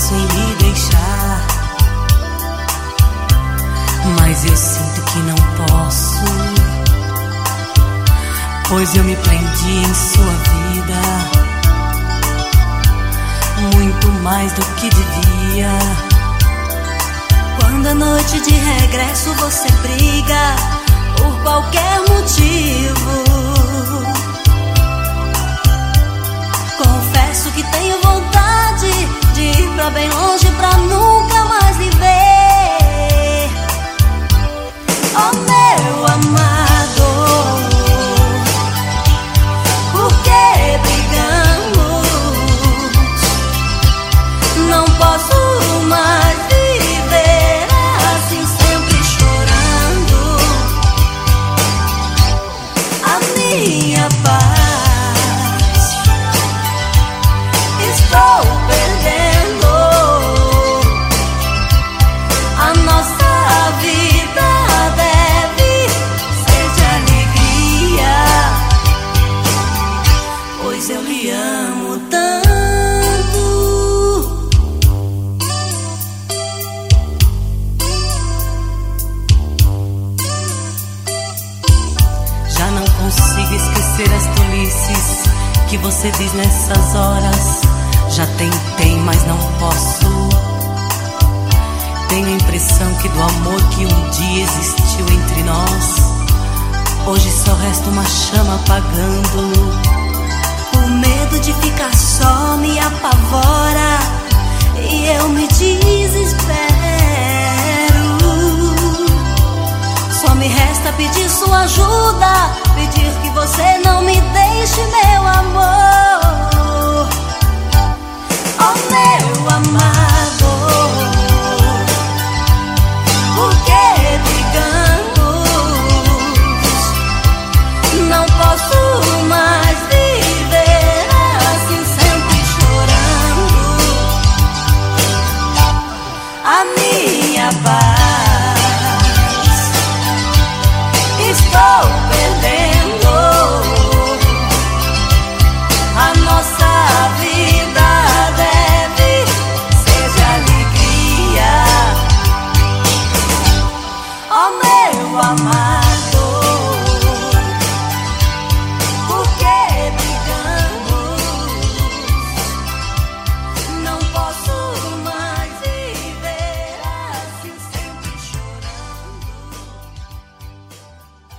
vezes eu penso em me deixar. Mas eu sinto que não posso. Pois eu me prendi em sua vida. Muito mais do que devia. Quando a noite de regresso você briga por qualquer motivo. Confesso que tenho vontade bem longe pra nunca que você diz nessas horas. Já tentei, mas não posso. Tenho a impressão que do amor que um dia existiu entre nós, hoje só resta uma chama apagando. O medo de ficar só me apavora e eu me desespero. Só me resta pedir sua ajuda. Pedir minha paz. Estou perdendo a nossa vida. Deve ser alegria, oh meu amado.